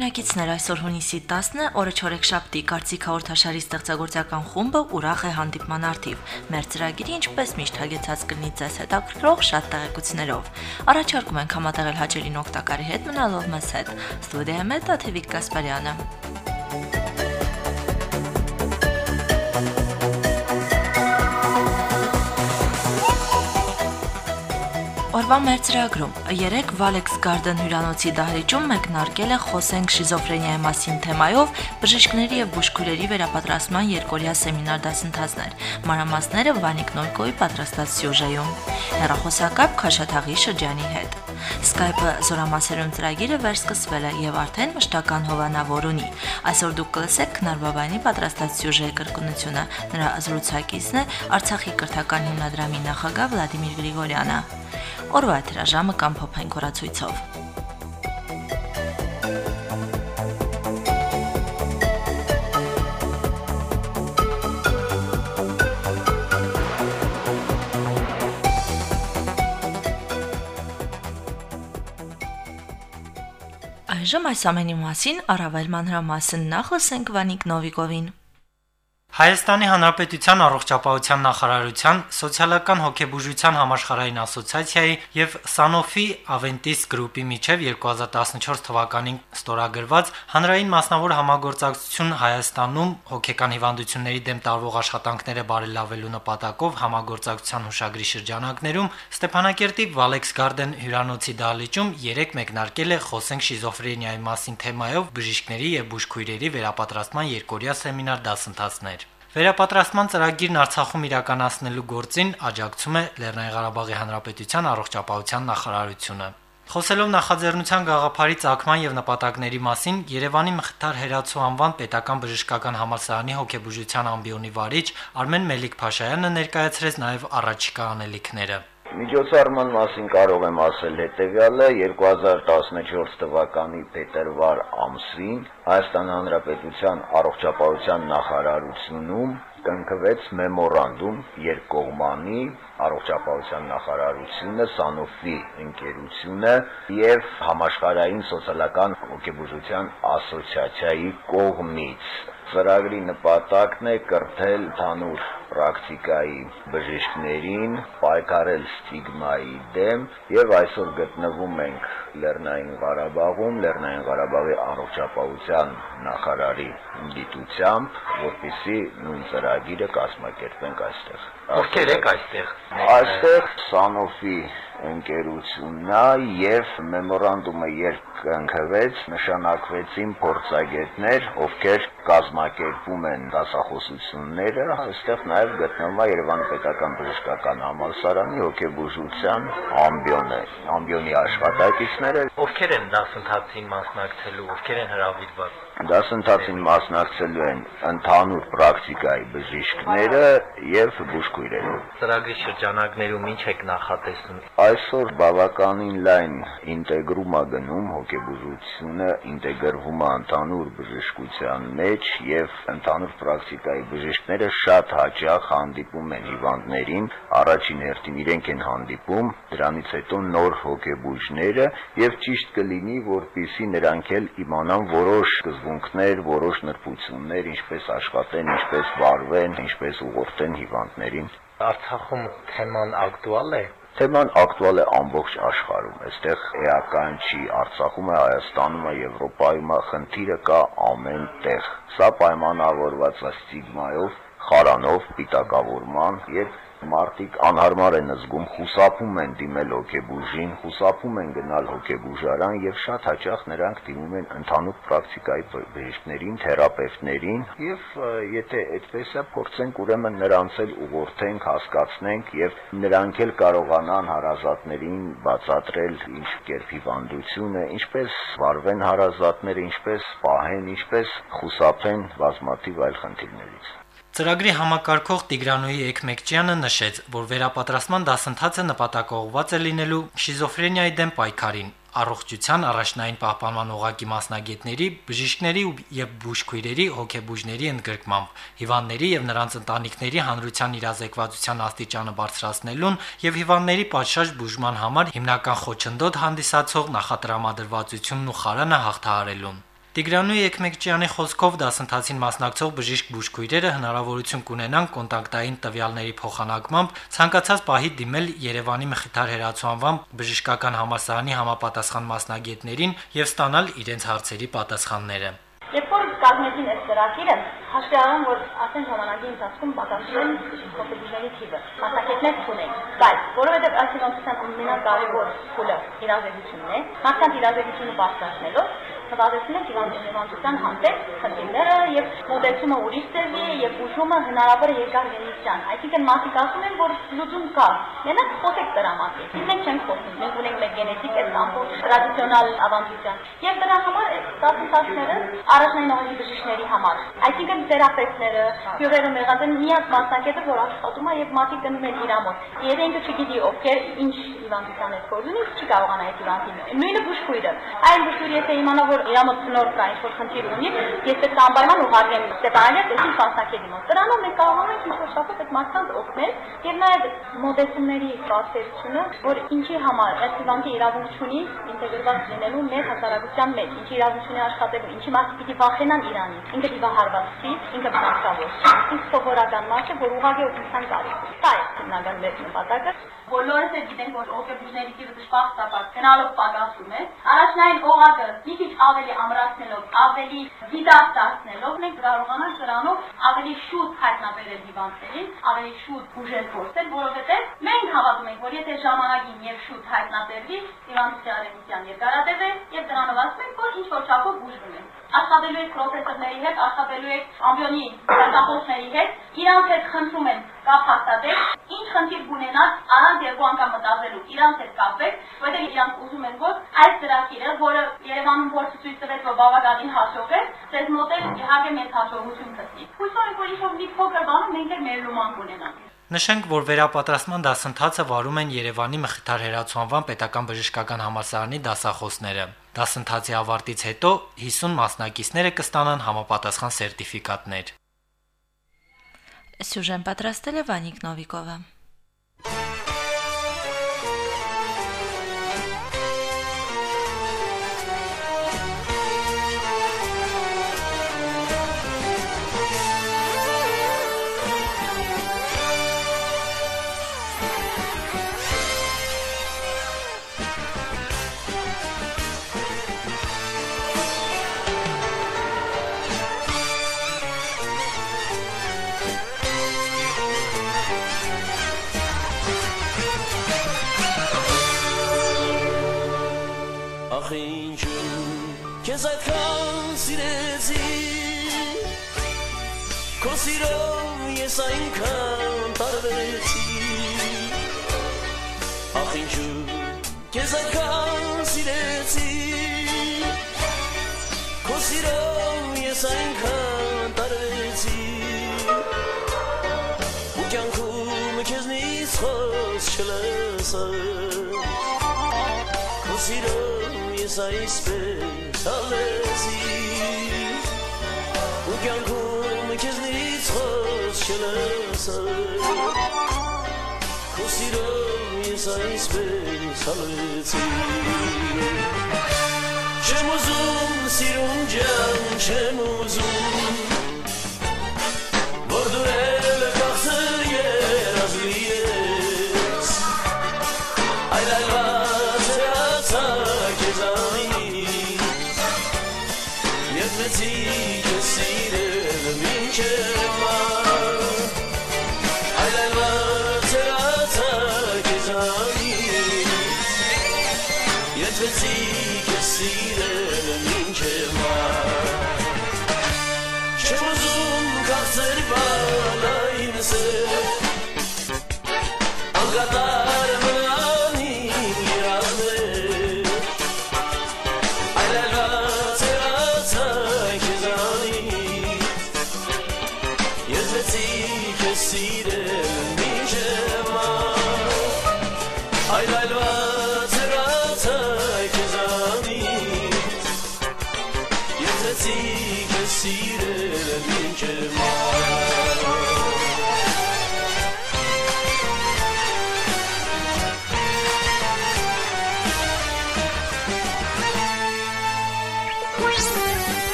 Հայրենակիցներ, այսօր հունիսի 10-ն է, օրը չորեքշաբթի, Կարծիք հաղորդաշարի ստեղծագործական խումբը ուրախ է հանդիպման արդիվ։ Մեր ծրագիրը ինչպես միշտ հագեցած կլինի ձեզ հետաքրքրող շատ տեղեկություններով։ Առաջարկում ենք համատեղել հաճելին օգտակարի հետ մնալով մեզ հետ։ Ստուդիայում է Տաթևիկ Գասպարյանը։ Օրվա մեր ծրագրում երեք Valex Garden հյուրանոցի դահլիճում մեկնարկել է խոսենք շիզոֆրենիայի մասին թեմայով բժիշկների եւ բուժքույրերի վերապատրաստման երկօրյա սեմինար դասընթացներ։ Մանրամասները Վանիկ Նոյկոյի պատրաստած սյուժեում։ Հերախոսակապ Խաշաթաղի շրջանի հետ։ Skype-ը զորամասերում ծրագիրը վերսկսվել է եւ արդեն մշտական հովանավոր ունի։ Այսօր դուք կլսեք Քնարբաբայանի պատրաստած սյուժեի կրկնությունը։ Նրա զրուցակիցն է Արցախի կրթական հիմնադրամի նախագահ Վլադիմիր Գրիգորյանը։ Օրվա հրաժամը կամ փոփեն կորացույցով։ Այժմ այս ամենի մասին առավել մանրամասն նախ լսենք Վանիկ Նովիկովին։ Հայաստանի Հանրապետության առողջապահության նախարարության սոցիալական հոգեբուժության համաշխարհային ասոցիացիայի եւ Sanofi Aventis Group-ի միջև 2014 թվականին ստորագրված հանրային մասնավոր համագործակցություն Հայաստանում հոգեկան հիվանդությունների դեմ տարվող աշխատանքները բարելավելու նպատակով համագործակցության հուշագրի շրջանակներում Ստեփանակերտի Valex Garden հյուրանոցի դահլիճում 3 մեկնարկել է խոսենք շիզոֆրենիայի մասին թեմայով բժիշկների եւ բուժքույրերի վերապատրաստման երկօրյա սեմինար դասընթացներ։ Վերապատրաստման ծրագիրն Արցախում իրականացնելու գործին աջակցում է Լեռնային Ղարաբաղի Հանրապետության առողջապահության նախարարությունը։ Խոսելով նախաձեռնության գաղափարի ցակման եւ նպատակների մասին Երևանի Մխիթար Հերացու անվան պետական բժշկական համալսարանի հոգեբուժության ամբիոնի վարիչ Արմեն Մելիք-Փաշայանը ներկայացրեց նաեւ առաջիկա անելիքները։ Միջոցառման մասին կարող եմ ասել հետևյալը. 2014 թվականի փետրվար ամսին Հայաստան Հանրապետության առողջապահության նախարարությունում կնքվեց մեմորանդում երկկողմանի առողջապահության նախարարությունը, Sanofi ընկերությունը եւ համաշխարհային սոցիալական հոգեբուժության ասոցիացիայի կողմից ծրագրի նպատակն է կրթել ցանուր պրակտիկայի բժիշկներին, պայքարել ստիգմայի դեմ եւ այսօր գտնվում ենք Լեռնային Ղարաբաղում, Լեռնային Ղարաբաղի առողջապահության նախարարի դիտությամբ, որպիսի նույն ծրագիրը կազմակերպենք այստեղ։ Ովքեր եք այստեղ։ Այստեղ Sanofi ընկերությունն է եւ մեմորանդումը երբ կնքվեց նշանակվեցին փորձագետներ, ովքեր կազմակերպում են դասախոսությունները, այստեղ նաեւ գտնվում է Երևանի պետական բժշկական համալսարանի հոգեբուժության ամբիոնը, ամբիոնի աշխատակիցները, ովքեր են դասընթացին մասնակցելու, ովքեր են հրավիրված դասընթացին մասնակցելու են ընդհանուր պրակտիկայի բժիշկները եւ բուժքույրերը։ Ծրագրի շրջանակներում ինչ եք նախատեսում։ Այսօր բավականին լայն ինտեգրում է գնում հոգեբուժությունը, ինտեգրվում է ընդհանուր բժշկության մեջ եւ ընդհանուր պրակտիկայի բժիշկները շատ հաճախ հանդիպում են հիվանդներին, առաջին հերթին իրենք են հանդիպում, դրանից հետո նոր հոգեբուժները եւ ճիշտ կլինի, որpիսի նրանք էլ իմանան որոշ սկզբունքներ, որոշ նրբություններ, ինչպես աշխատեն, ինչպես վարվեն, ինչպես ուղղորդեն հիվանդներին։ Արցախում թեման ակտուալ է Թեման ակտուալ է ամբողջ աշխարհում։ Այստեղ էական չի, Արցախում է, Հայաստանում է, Եվրոպայում է, խնդիրը կա ամեն տեղ։ Սա պայմանավորված է ստիգմայով, խարանով, պիտակավորման եւ մարդիկ անհարմար են զգում, խուսափում են դիմել հոգեբուժին, խուսափում են գնալ հոգեբուժարան եւ շատ հաճախ նրանք դիմում են ընդհանուր պրակտիկայի բժիշկներին, թերապևտներին եւ եթե այդպես է փորձենք ուրեմն նրանց էլ ուղղորդենք, հասկացնենք եւ նրանք էլ կարողանան հարազատներին բացատրել ինչ կերպ հիվանդությունը, ինչպես վարվեն հարազատները, ինչպես պահեն, ինչպես խուսափեն բազմաթիվ այլ խնդիրներից։ Ծրագրի համակարգող Տիգրանոյի Էկմեկչյանը նշեց, որ վերապատրաստման դասընթացը նպատակողված է լինելու շիզոֆրենիայի դեմ պայքարին։ առողջության առաջնային պահպանման օղակի մասնագետների, բժիշկների եւ բուժքույրերի հոգեբուժների ընդգրկմամբ հիվանդների եւ նրանց ընտանիքների հանրության իրազեկվածության աստիճանը բարձրացնելուն եւ հիվանդների պատշաճ բուժման համար հիմնական խոչընդոտ հանդիսացող նախատրամադրվածությունն ու խարանը հաղթահարելուն։ Տիգրանու Եկմեկչյանի խոսքով դասընթացին մասնակցող բժիշկ-բուժքույրերը հնարավորություն կունենան կոնտակտային տվյալների փոխանակմամբ ցանկացած պահի դիմել Երևանի Մխիթար հերացուանվան բժշկական համալսարանի համապատասխան մասնագետներին եւ ստանալ իրենց հարցերի պատասխանները։ Երբ որ կազմեցին այս ծրագիրը, հաշվի առան, որ ասեն ժամանակի ընթացքում բացասում փոքրուժների թիվը, մասնակիցներ չունեն, բայց որովհետև այս իրանցիան ամենակարևոր փուլը իրազեկությունն է, մարդկանց իրազեկությունը բարձրացնելով նվազեցնում են հիվանդության հանդեպ խնդիրները եւ մոտեցումը ուրիշ ձևի է եւ ուժումը հնարավոր է երկար գնիցյան։ Այսինքն մարդիկ ասում են, որ լուծում կա։ Մենակ խոսեք դրա մասին։ Իսկ մենք չենք խոսում։ Մենք ունենք մեր գենետիկ այս ամբողջ տրադիցիոնալ ավանդության։ Եվ դրա համար դասընթացները առաջնային օղի բժիշկների համար։ Այսինքն թերապևտները, հյուրերը մեղած են միած մասնակետը, որ աշխատում է եւ մարդիկ գնում են իր ամոթ։ Եթե ինքը չգիտի ովքեր ինչ հիվանդության է կորզունի, չի կարողանա այդ հիվանդին։ Նույնը բուժքույրը։ Այլ բուժքույրը եթե իմանա, որ իր ամոթ ցնոր կա, ինչ որ խնդիր ունի, ես է անպայման ուղարկեմ ստեփանիա, դեպի մասնակետի մոտ։ Դրանով մենք կարողանում ենք ինչ-որ շապով այդ մարդկանց օգնել եւ նաեւ մոդեցումների կասերությունը, որ ինչի համար այս հիվանդի իրավունք ունի ինտեգրված լինելու մեր հասարակության մեջ, ինչի իրավունք ունի աշխատելու, ինչի մասը պիտի վախենան Իրանից։ Ինքը դիվահարված չի, ինքը բնականավոր չի։ Իսկ սովորական մարդը, որ ուղղակի օգնության կարիք Դա է հիմնական մեր նպատակը։ Բոլորս էլ գիտենք, որ օգեբուժների տիպը դժբախտաբար գնալով պակասում է։ Առաջնային օղակը մի քիչ ավելի ամրացնելով, ավելի դիտակ դարձնելով, մենք կարողանանք դրանով ավելի շուտ հայտնաբերել հիվանդներին, ավելի շուտ բուժել փորձել, որովհետև մենք հավատում ենք, որ եթե ժամանակին եւ շուտ հայտնաբերվի, հիվանդության ռեմիսիան երկարատև է եւ դրանով ասում ենք, որ ինչ որ չափով բուժվում է աշխատելու եք պրոֆեսորների հետ, աշխատելու եք ամբիոնի դասախոսների հետ, իրանց հետ խնդրում են կապ հաստատեք, ինչ խնդիր կունենաք, առանց երկու անգամ մտածելու, իրանց հետ կապեք, որտեղ իրանք ուզում են, որ այս ծրագիրը, որը Երևանում փորձը ցույց տվեց, որ բավականին հաջող է, ձեզ մոտ էլ իհարկե մեծ հաջողություն կստի։ Հույսով ենք, որ ինչ-որ մի փոքր բանում մենք էլ մեր լոման կունենանք։ Նշենք, որ վերապատրաստման դասընթացը վարում են Երևանի Մխիթար Հերացուանվան պետական բժշկական համալսարանի դասախոսները։ Դասընթացի ավարտից հետո 50 մասնակիցները կստանան համապատասխան սերտիֆիկատներ։ Սյուժեն պատրաստել է Վանիկ քեզ այդքան սիրեցի Քո սիրով ես այնքան տարվեցի Ախ ինչու քեզ այդքան սիրեցի Քո սիրով ես այնքան տարվեցի Ու կյանքում քեզնից խոս չլսա Քո սիրով ես այսպես ցալեցի ու կյանքում քեզնից խոս չլսա քո սիրով ես այսպես ցալեցի չեմ ուզում սիրուն ջան չեմ ուզում Չեմ ուզում կաղցել բալային սեր Անգատար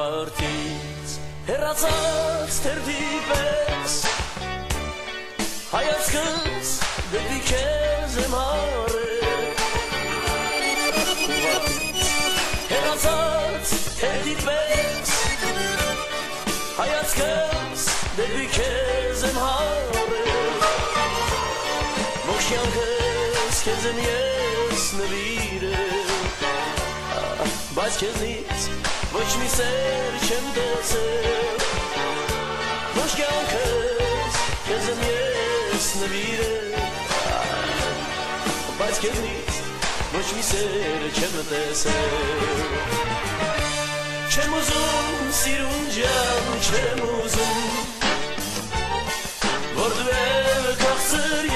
վարդից հերացած թերդի պես հայացքս դեպի քեզ եմ արել հերացած թերդի պես հայացքս դեպի քեզ եմ հարել Մոշյանքս քեզ եմ ես նվիրել Բայց քեզնից ոչ մի սեր չեմ տեսել Ոչ կյանքս քեզ եմ ես նվիրել Բայց քեզնից ոչ մի սեր չեմ տեսել Չեմ ուզում սիրուն ջան, չեմ ուզում Որ դու էլ կախսր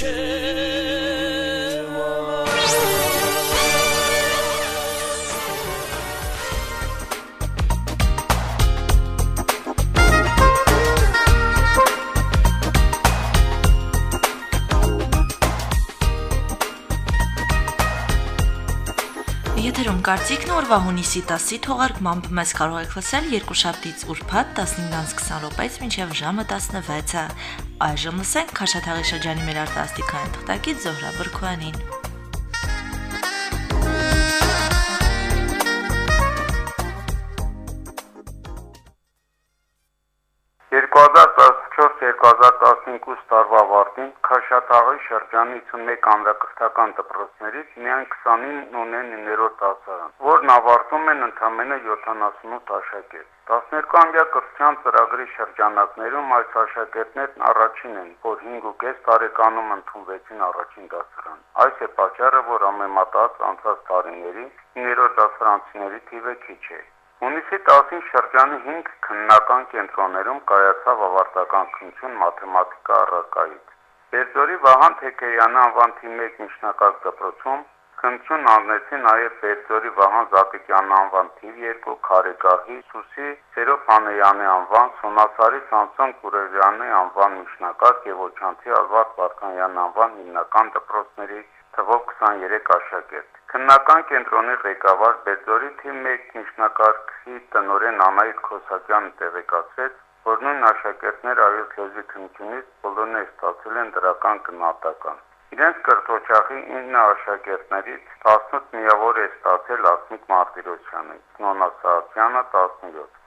Եթերում կարծիքն օրվա հունիսի 10-ի թողարկմամբ մեզ կարող եք լսել երկուշաբթից ուրբաթ 15-ից 20 րոպեից մինչև ժամը 16-ը։ Այժմ լսենք Խաշաթաղի շրջանի մեր արտասթիկային թղթակից Զոհրա Բրքոյանին։ (2014-2015) տարվա ավարտին Քաշաթաղի շրջանի 51 անվակրթական դպրոցներից միայն 29 ունեն 9-րդ դասարան, որն ավարտում են ընդամենը 78 աշակերտ։ 12-ամյա կրթության ծրագրի շրջանակներում այս աշակերտներն առաջին են, որ 5.5 տարեկանում ընդունվեցին առաջին դասարան։ Այս է պատճառը, որ ամեմատած անցած տարիների 9-րդ դասարանցիների թիվը քիչ է։ Հունիսի 10-ին շրջանի 5 քննական կենտրոններում կայացավ ավարտական քննություն մաթեմատիկա առարկայից։ Բերձորի Վահան Թեքեյանի անվան թիմի 1 միջնակարգ դպրոցում քննություն անեցին նաև Բերձորի Վահան Զատիկյանի անվան թիվ 2 Խարեգահի Սուսի Սերոփանյանի անվան Սոնասարի Սամսոն Կուրեժյանի անվան միջնակարգ եւ Օչանցի Ալվարդ Վարդանյանի անվան հիմնական դպրոցների թվով 23 աշակերտ։ Քննական կենտրոնի ղեկավար Բերձորի թիմ 1 միջնակարգի տնօրեն Անահիտ Քոսակյանը տեղեկացրեց, որ նույն աշակերտները այլ լեզվի քննությունից բոլորն ստացել են դրական գնահատական։ Իրենց կրթօջախի 9 աշակերտներից 18 միավոր է ստացել Ասմիկ Մարտիրոսյանը, Նոնա Սահակյանը 17։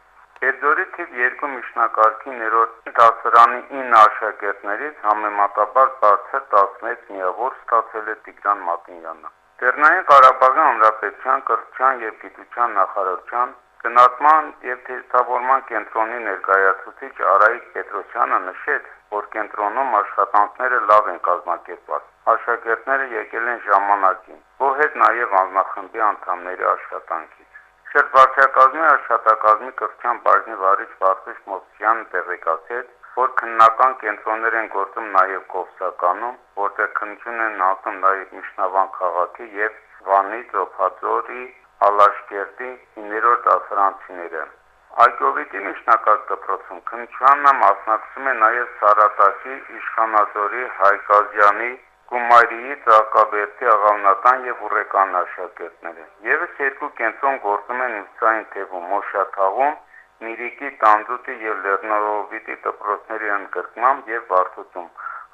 Բերձորի թիվ 2 միջնակարգի 9-րդ դասարանի 9 աշակերտներից համեմատաբար բարձր 16 միավոր ստացել է Տիգրան Մատինյանը։ Տերնային Ղարաբաղի Հանրապետության կրթության եւ գիտության նախարարության գնահատման եւ թեստավորման կենտրոնի ներկայացուցիչ Արայիկ Պետրոսյանը նշեց, որ կենտրոնում աշխատանքները լավ են կազմակերպված։ Աշակերտները եկել են ժամանակին, ոհետ նաեւ անznախմբի անդամների աշխատանքից։ Շրջակազմի աշխատակազմի կրթության բաժնի վարիչ Վարդուշ Մովսյանը տեղեկացրեց, որ քննական կենտրոններ են գործում նաև Կովսականում, որտեղ քննություն են անում նաև Միշնավան քաղաքի եւ Վանի, Ծոփաձորի, Ալաշկերտի 9-րդ դասարանցիները։ Այգովիտի միջնակարգ դպրոցում քննությանը մասնակցում է նաև Սարատակի, Իշխանաձորի, Հայկազյանի, Գումարիի, Ծակաբերդի աղավնական եւ Ուրեկան աշակերտները։ Եվս երկու կենտրոն գործում են Մուսային թևում, Մոշաթաղում, Միրիկի, Տանձուտի եւ Լեռնորովիտի դպրոցների ընդգրկմամբ եւ Վարդուտում,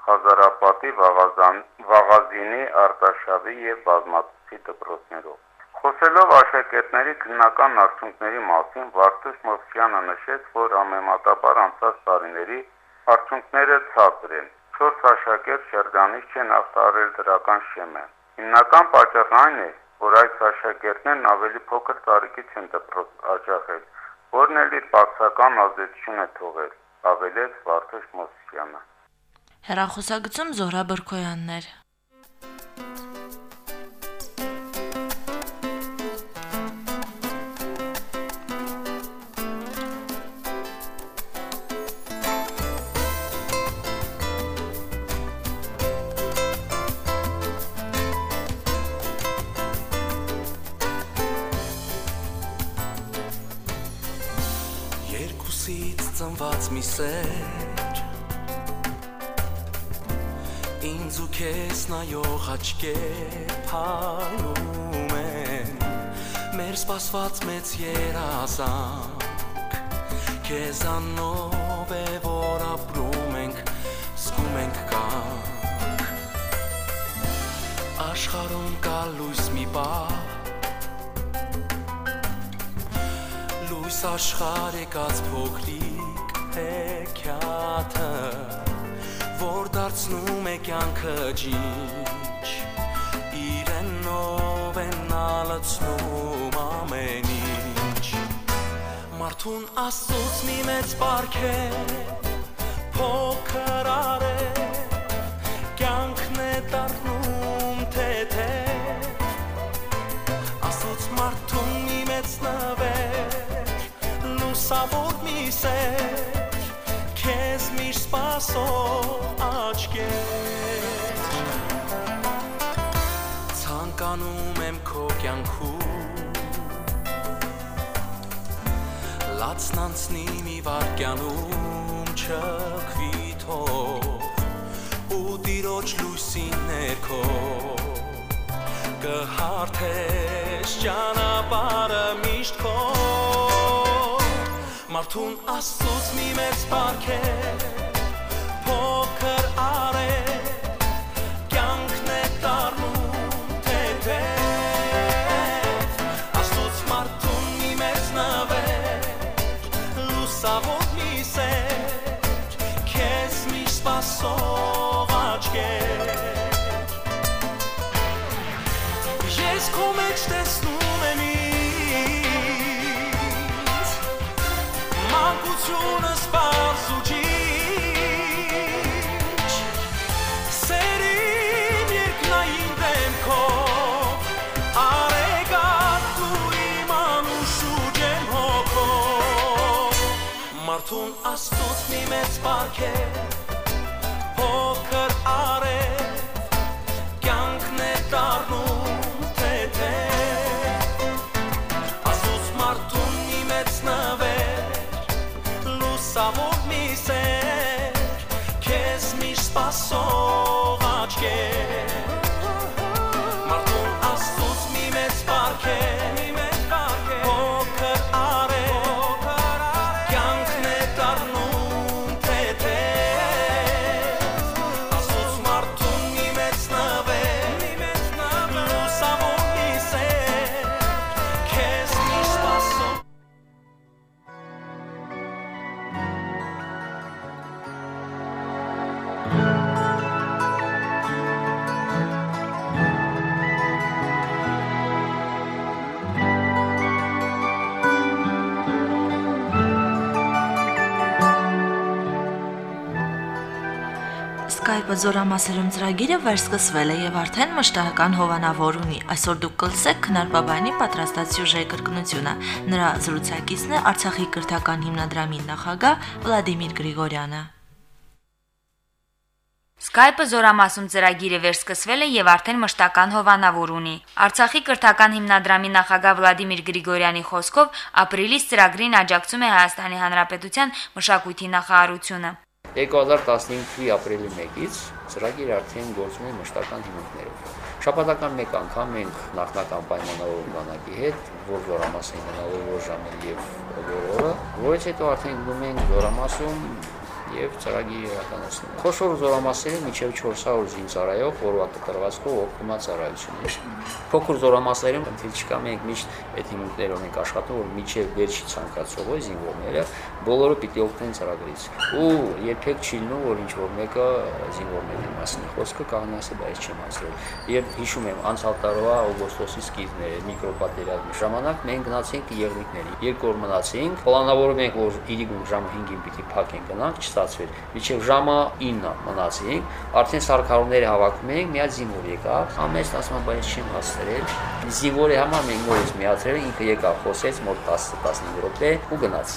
Խազարապատի, Վաղազան, Վաղազինի, Արտաշավի եւ Բազմացի դպրոցներով։ Խոսելով աշակերտների քննական արդյունքների մասին, Վարդուշ Մովսյանը նշեց, որ ամենատաբար անցած տարիների արդյունքները ցածր են։ 4 աշակերտ շրջանից չեն ախտարել դրական շեմը։ Հիմնական պատճառն այն է, որ այս աշակերտներն ավելի փոքր տարիքից են դպրոց աջակել, որն էլ իր բացական ազդեցություն է թողել, ավելեց Վարդուշ Մովսյանը։ Հերախոսագծում Զորա Բրկոյաններ։ Երկուսից ծնված մի սեր Ինձ ու քեզ նայող աչքեր փայլում են Մեր սպասված մեծ երազանք Քեզանով է որ ապրում ենք զգում ենք կանք Աշխարհում կա լույս մի բառ լույս աշխար եկած փոքրիկ հեքիաթը որ դարձնում է կյանքը ջինջ իրենով են ալացնում ամեն ինչ մարդուն աստծուց մի մեծ բարք է փոքր արե կյանքն է դառնում Լուսավոր մի սեր Քեզ միշտ սպասող աչքեր Ցանկանում եմ քո կյանքում Լացնանցնի մի վարկյանում չքվի թող ու տիրոջ լույսի ներքո կհարթես ճանապարհը միշտ քո Մարդուն աստծուց մի մեծ բարք է փոքր արե կյանքն է դառնում թեթե Աստծուց մարդուն մի մեծ նվեր լուսավոր մի սեր քեզ միշտ սպասող աչքեր Ես քո մեջ տեսնում եմ ինձ Մանկությունը սպարս ու ջիջ Սերին երկնային դեմքով Արեգատ դու իմ անուշուջ եմ հոգով Մարդուն աստուց մի մեծ բարք է Փոքր արև զորամասերում ծրագիրը վերսկսվել է եւ արդեն մշտական հովանավոր ունի։ Այսօր դուք կլսեք քնարբաբայանի պատրաստած սյուժեի կրկնությունը։ Նրա զրուցակիցն է Արցախի քրթական հիմնադրամի նախագահ Վլադիմիր Գրիգորյանը։ Skype-ը զորամասում ծրագիրը վերսկսվել է եւ արդեն մշտական հովանավոր ունի։ Արցախի կրթական հիմնադրամի նախագահ Վլադիմիր Գրիգորյանի խոսքով ապրիլից ծրագրին աջակցում է Հայաստանի Հանրապետության մշակույթի նախարարությունը։ 2015 թվականի ապրիլի 1-ից ծրագիրը արդեն գործում է մշտական հիմունքներով։ Շաբաթական մեկ անգամ մենք նախնական պայմանավորում բանակի հետ, որ զորամասին գնալու որ ժամը եւ որ օրը, որից հետո արդեն գնում ենք զորամասում եւ ծրագիր իրականացնում։ Խոշոր զորամասերը միջև 400 զինծառայող որվա կտրվածքով օգնում է ծառայությունից։ Փոքր զորամասերում ընթիլ չկա մենք միշտ այդ հիմունքներով ենք աշխատում, որ միջև վերջի ցանկացողը զինվորները բոլորը պիտի օգնեն ծրագրից։ Ու երբեք չի լինում, որ ինչ որ մեկը զինվորների մասին խոսքը կանասը բայց չեմ ասել։ Երբ հիշում եմ անցյալ տարվա օգոստոսի սկիզբները միկրոպատերազմի ժամանակ մենք գնացինք եղնիկների։ Երկու օր մնացինք, պլանավորում ենք որ իրիկում ժամը 5-ին պիտի փակենք գնանք, չստացվեց։ Միջև ժամը 9 մնացինք, արդեն սարքարումները հավաքում ենք, մի հատ զինվոր եկավ, ամեն ասում բայց չեմ հասցրել։ Զինվորի համար մենք նորից միացրել, ինքը եկավ, խոսեց մոտ 10-15 րոպե ու գնաց։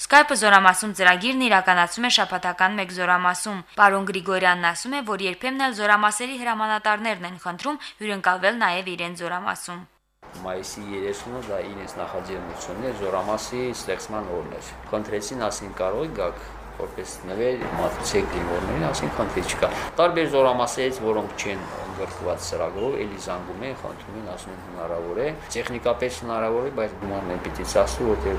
Skype-ը զորամասում ծրագիրն իրականացում է շաբաթական մեկ զորամասում։ Պարոն Գրիգորյանն ասում է, որ երբեմն էլ զորամասերի հրամանատարներն են խնդրում հյուրընկալվել նաև իրեն զորամասում։ Մայիսի 30-ը դա իրենց նախաձեռնությունն է զորամասի ստեղծման օրն էր։ Խնդրեցին ասին կարող եք գաք որպես նվեր մատուցեք դիմորներին, ասին խնդիր չկա։ Տարբեր զորամասերից, որոնք չեն ընդգրկված ծրագրով, էլի զանգում են, խնդրում են, ասում են հնարավոր է։ Տեխնիկապես հնարավոր է, բայց գումարն են պիտի ծախսի, որտեղ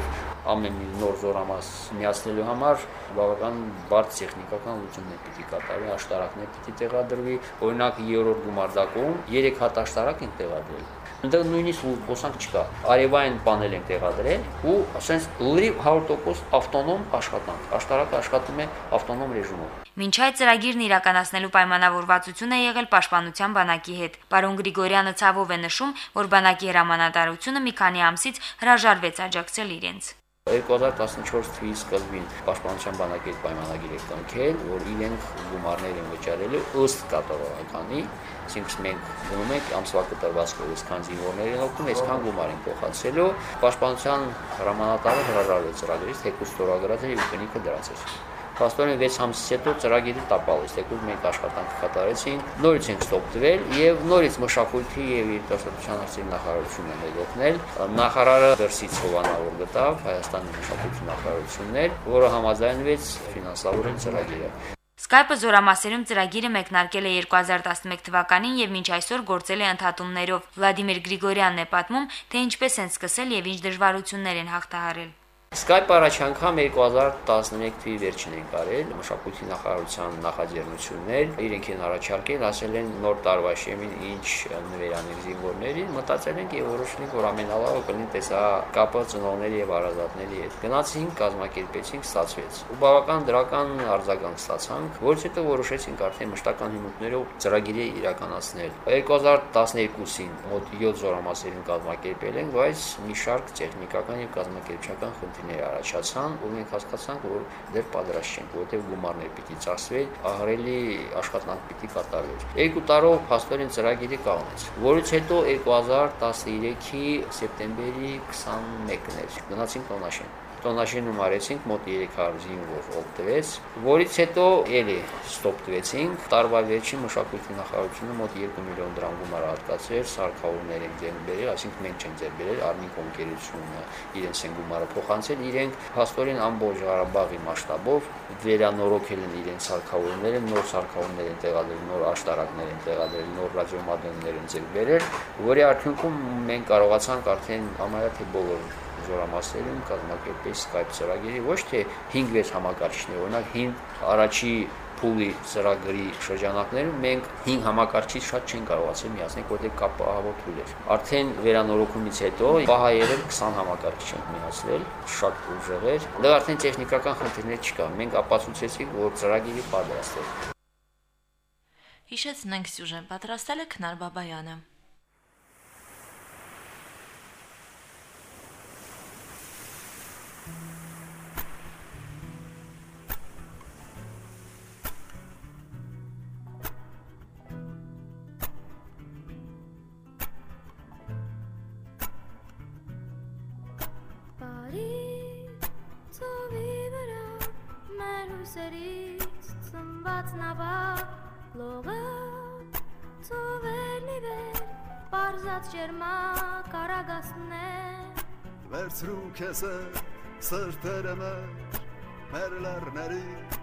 ամեն մի նոր զորամաս միացնելու համար բավական բարդ տեխնիկական լուծումներ պիտի կատարվի, աշտարակներ պիտի տեղադրվի։ Օրինակ, երրորդ գումարդակում 3 հատ աշտարակ են տեղադրել Այնտեղ նույնիսկ ոսանք չկա։ Արևային պանել են տեղադրել ու ասենց լրիվ 100% ավտոնոմ աշխատանք։ Աշտարակը աշխատում է ավտոնոմ ռեժիմով։ Մինչ այդ ծրագիրն իրականացնելու պայմանավորվածություն է եղել Պաշտպանության բանակի հետ։ Պարոն Գրիգորյանը ցավով է նշում, որ բանակի հրամանատարությունը մի քանի ամսից հրաժարվեց աջակցել իրենց։ 2014 թվականի սկզբին Պաշտպանության բանակի պայմանագիր է կնքել, որ իրենք գումարներ են վճարելու ըստ կատարողականի, այսինքն մենք գնում ենք ամսվա կտրվածքով այսքան զինվորներ են օգնում, այսքան գումար են փոխանցելու։ Պաշտպանության հրամանատարը հրաժարվեց ծրագրից, թեկուզ ստորագրած էր եւ կնիքը դրած էր։ Փաստորեն 6 ամսից հետո ծրագիրը տապալեց, թեկուզ մենք աշխատանք կատարեցինք, նորից ենք ստոպտվել եւ նորից մշակույթի եւ երիտասարդության հարցերի նախարարությունը մեր օգնել։ Նախարարը դրսից հովանավոր գտավ Հայաստանի մշակույթի նախարարություններ, որը համաձայնվեց ֆինանսավորել ծրագիրը։ Skype-ը զորամասերում ծրագիրը մեկնարկել է 2011 թվականին եւ մինչ այսօր գործել է ընդհատումներով։ Վլադիմիր Գրիգորյանն է պատմում, թե ինչպես են սկսել եւ ինչ դժվարություններ են հաղթահարել։ Skype առաջ անգամ 2011 թվականի վերջին են կարել մշակույթի նախարարության նախաձեռնություններ, իրենք են առաջարկել, ասել են նոր տարվա շեմին ինչ նվերանել զինվորներին, մտածել ենք եւ որոշենք, որ ամենալավը կլինի տեսա կապը ծնողների եւ հարազատների հետ։ Գնացինք, կազմակերպեցինք, ստացվեց։ Ու բավական դրական արձագանք ստացանք, որից հետո որոշեցինք արդեն մշտական հիմունքներով ծրագիրը իրականացնել։ 2012-ին մոտ 7 զորամասերին կազմակերպել ենք, բայց մի շարք տեխնիկական եւ կազմակերպչական խնդիրներ խնդիրներ առաջացան, ու մենք հասկացանք, որ դեռ պատրաստ չենք, որովհետև գումարներ պիտի ծախսվի, ահրելի աշխատանք պիտի կատարվեր։ Երկու տարով փաստորեն ծրագիրը կանեց, որից հետո 2013-ի սեպտեմբերի 21-ն էր։ Գնացինք Տոնաշեն տոնաշինում արեցինք մոտ 300 զինվոր օգտվեց, որից հետո ելի ստոպտվեցինք։ Տարվա վերջին մշակույթի նախարարությունը մոտ 2 միլիոն դրամ գումար հատկացրել, սարքավորներ են ձեր բերել, այսինքն մենք չենք ձեր բերել, Արմին կոնկերությունը իրենց են գումարը փոխանցել, իրենք հաստորեն ամբողջ Ղարաբաղի մասշտաբով վերանորոգել են իրենց սարքավորները, նոր սարքավորներ են տեղադրել, նոր աշտարակներ են տեղադրել, նոր ռադիոմադոններ են ձեր բերել, որի արդյունքում մենք կարողացանք արդեն համարյա թե բոլոր զորամասերում կազմակերպել Skype ծրագիրը ոչ թե 5-6 համակարգիչներ, օրինակ 5 առաջի փուլի ծրագրի շրջանակներում մենք 5 համակարգիչ շատ չեն կարողացել միացնել, որտեղ կապը ահավոր թույլ էր։ Արդեն վերանորոգումից հետո պահա եղել 20 համակարգիչ ենք միացրել, շատ ուժեղ էր։ Դա արդեն տեխնիկական խնդիրներ չկա։ Մենք ապացուցեցինք, որ ծրագիրը պատրաստ է։ Հիշեցնենք սյուժեն պատրաստել է Քնար Բաբայանը։ Պարզած ջերմակ արագասներ Վերցրու քեզ սրտերը մեր մեր լեռներից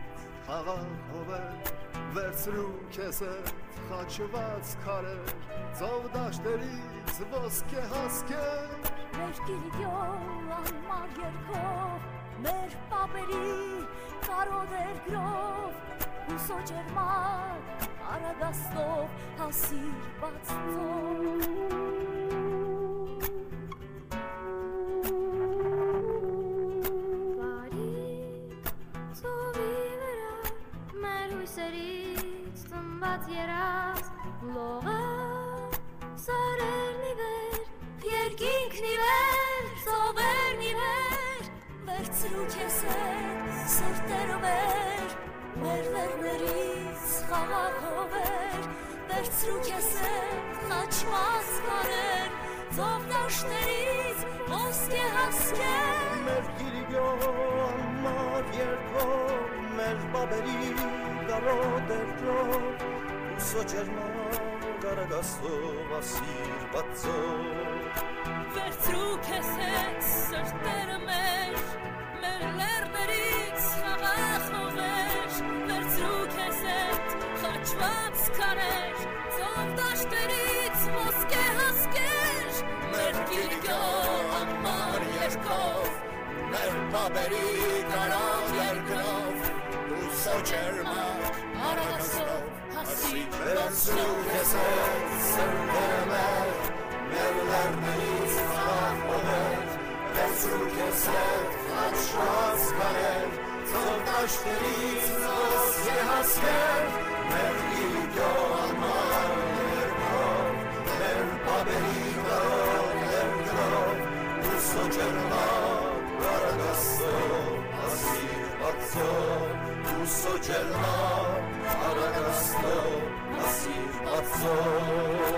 խաղաղ հովեր Վերցրու քեզ խաչված քարեր ծով դաշտերից ոսկե հասկեր Մեր գիրյոլ անմար երկով մեր պապերի կարոդերգրով հուսո ջերմակ արագաստով հասիր բացծով ծնված երաս լողը սարերն ի վեր երկինքն ի վեր ծովերն ի վեր վերցրու քեզ հետ սրտերով մեր լերներից խաղաղով վեր վերցրու քեզ հետ խաչված կարեր ծով դաշտերից ոսկե հասկեր մեր գիրիգյոն մար երկով մեր բաբերի կարոդերջով ուսո ջերմակ արագաստով ասիր բացով վերցրու քեզ հետ սրտերը մեր գիրգո ամար երկով մեր բաբերի կարոտ երկով ուսո ջերմակ արագաստով ասիր բացով քեզ հետ սրտերը մեր մեր լերներից խաղաղով վերցրու քեզ հետ խաչված կարեր ծով դաշտերից ոսկե բացով ուսո ջերմակ արագաստով ասիր բացով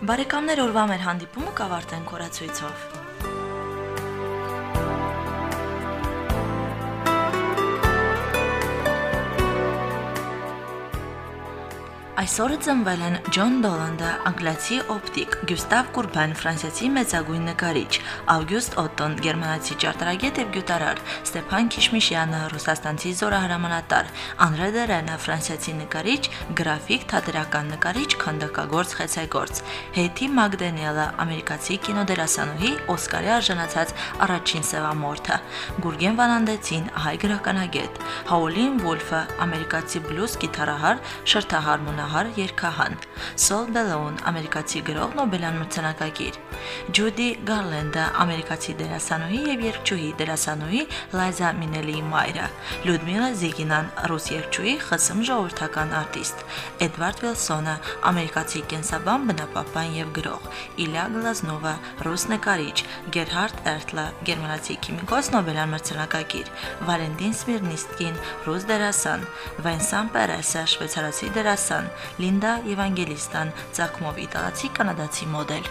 Բարեկամներ օրվա մեր հանդիպումը կավարտենք օրացույցով։ Այսօրը ծնվել են Ջոն Դոլանդը, անգլիացի օպտիկ, Գյուստավ Կուրբան, ֆրանսիացի մեծագույն նկարիչ, Ավգուստ Օտոն, գերմանացի ճարտարագետ եւ գյուտարար, Ստեփան Քիշմիշյանը, ռուսաստանցի զորահրամանատար, Անդրե Դերենը, ֆրանսիացի նկարիչ, գրաֆիկ, թատերական նկարիչ, քանդակագործ, խեցեգործ, Հեյթի Մակդենիելը, ամերիկացի կինոդերասանուհի, Օսկարի արժանացած առաջին սևամորթը, Գուրգեն Վանանդեցին, հայ գրականագետ, Հաոլին Վոլֆը, ամերիկացի բլյուզ գիտարահար, շրթահարմոնահար նահար երկհան Սոլ Բելոուն, ամերիկացի գրող Նոբելյան մրցանակակիր, Ջուդի Գարլենդը, ամերիկացի դերասանուհի եւ երգչուհի, դերասանուհի Լայզա Մինելիի մայրը, Լյուդմիլա Զիգինան, ռուս երգչուհի, ԽՍՀՄ ժողովրդական արտիստ, Էդվարդ Վիլսոնը, ամերիկացի կենսաբան, բնապահպան եւ գրող, Իլյա Գլազնովը, ռուս նկարիչ, Գերհարդ Էրտլը, գերմանացի քիմիկոս Նոբելյան մրցանակակիր, Վալենտին Սմիրնիստկին, ռուս դերասան, Վենսան Պերեսը, շվեյցարացի դերասան, Լինդա Եվանգելիստան, ցակմով իտալացի կանադացի մոդել։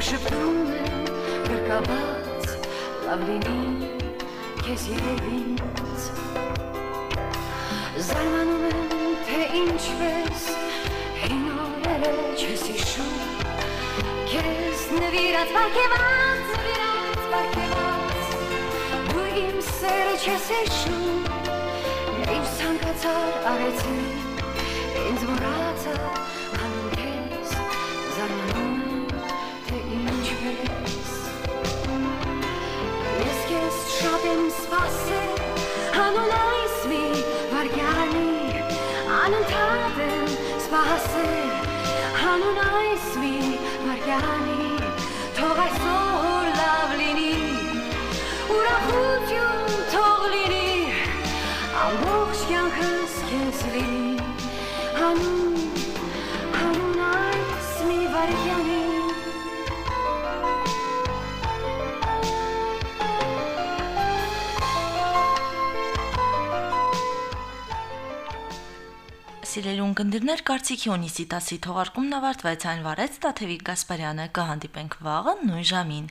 եւ շփում եմ գրկաբաց լավ լինի քեզ եւ ինձ զարմանում եմ թե ինչպես հին օրերը չես հիշում Քեզ նվիրած բարգեված, նվիրած բարգեված Դու իմ սերը չես հիշում Ինչ ցանկացար արեցի Ինձ մոռացա քեզ շատ եմ սպասել Հանուն այս մի վարգյանի Անընդհատ եմ սպասել Հանուն այս մի վարգյանի Թող այսօր լավ լինի Ուրախություն թող լինի Ամբողջ կյանքս քեզ լինի Հանուն, հանուն այս մի Սիրելի ունկնդիրներ, կարծիքի ունի սիտասի թողարկումն ավարտվեց այն վարեց Տաթևիկ Գասպարյանը կհանդիպենք վաղը նույն ժամին։